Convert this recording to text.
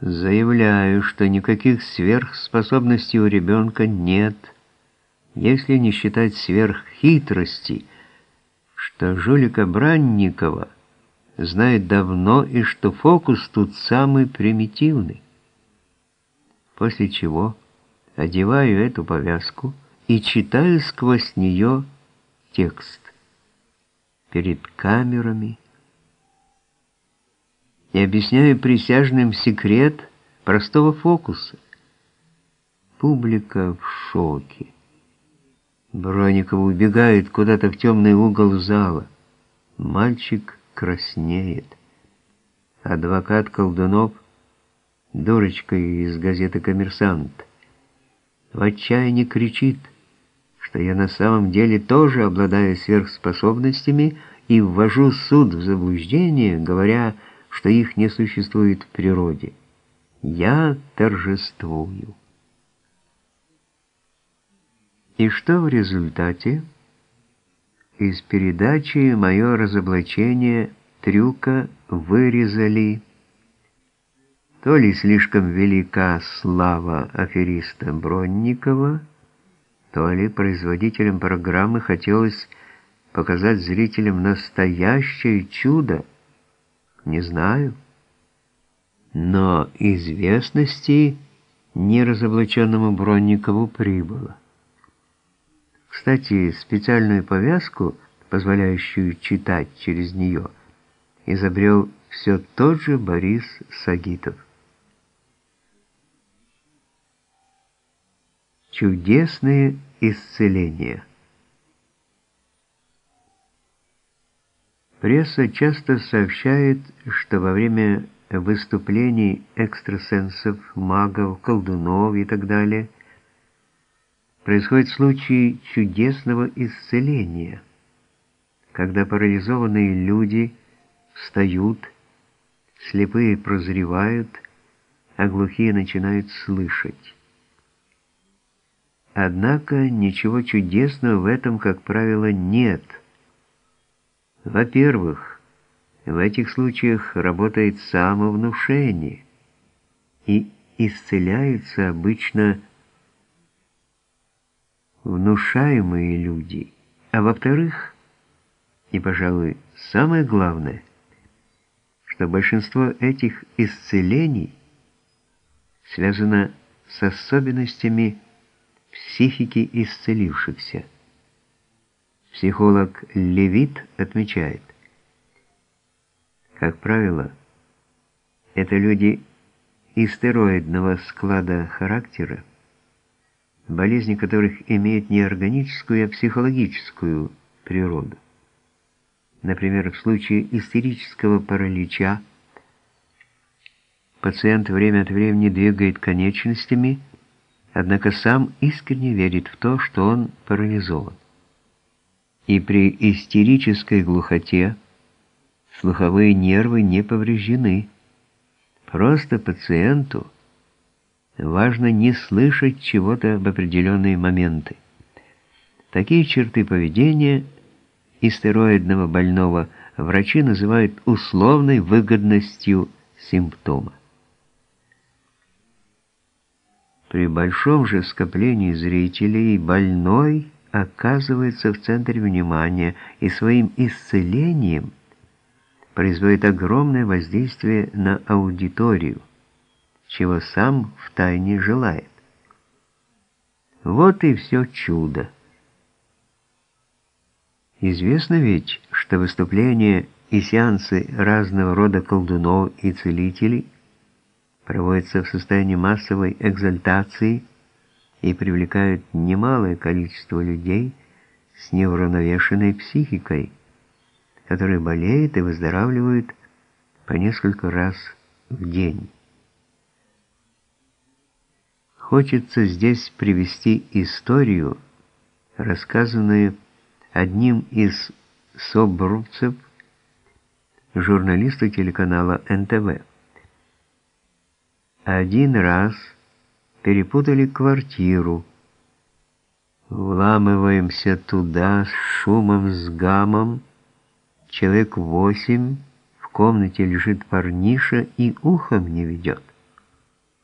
Заявляю, что никаких сверхспособностей у ребенка нет, если не считать сверххитрости, что жулика Бранникова знает давно и что фокус тут самый примитивный. После чего одеваю эту повязку и читаю сквозь нее текст. Перед камерами и объясняю присяжным секрет простого фокуса. Публика в шоке. Броников убегает куда-то в темный угол зала. Мальчик краснеет. Адвокат Колдунов, дурочка из газеты «Коммерсант», в отчаянии кричит, что я на самом деле тоже обладаю сверхспособностями и ввожу суд в заблуждение, говоря, что их не существует в природе. Я торжествую. И что в результате? Из передачи «Мое разоблачение» трюка вырезали то ли слишком велика слава афериста Бронникова, то ли производителям программы хотелось показать зрителям настоящее чудо, не знаю. Но известности неразоблаченному Бронникову прибыло. Кстати, специальную повязку, позволяющую читать через нее, изобрел все тот же Борис Сагитов. Чудесные исцеления Пресса часто сообщает, что во время выступлений экстрасенсов, магов, колдунов и так далее происходят случаи чудесного исцеления, когда парализованные люди встают, слепые прозревают, а глухие начинают слышать. Однако ничего чудесного в этом, как правило, нет – во-первых, в этих случаях работает самовнушение, и исцеляются обычно внушаемые люди. А во-вторых, и, пожалуй, самое главное, что большинство этих исцелений связано с особенностями психики исцелившихся. Психолог Левит отмечает, как правило, это люди истероидного склада характера, болезни которых имеют не органическую, а психологическую природу. Например, в случае истерического паралича пациент время от времени двигает конечностями, однако сам искренне верит в то, что он парализован и при истерической глухоте слуховые нервы не повреждены. Просто пациенту важно не слышать чего-то в определенные моменты. Такие черты поведения истероидного больного врачи называют условной выгодностью симптома. При большом же скоплении зрителей больной – оказывается в центре внимания и своим исцелением производит огромное воздействие на аудиторию, чего сам втайне желает. Вот и все чудо. Известно ведь, что выступления и сеансы разного рода колдунов и целителей проводятся в состоянии массовой экзальтации – и привлекают немалое количество людей с неуравновешенной психикой, которые болеют и выздоравливают по несколько раз в день. Хочется здесь привести историю, рассказанную одним из собрубцев, журналиста телеканала НТВ. Один раз перепутали квартиру. Вламываемся туда с шумом, с гамом. Человек восемь, в комнате лежит парниша и ухом не ведет.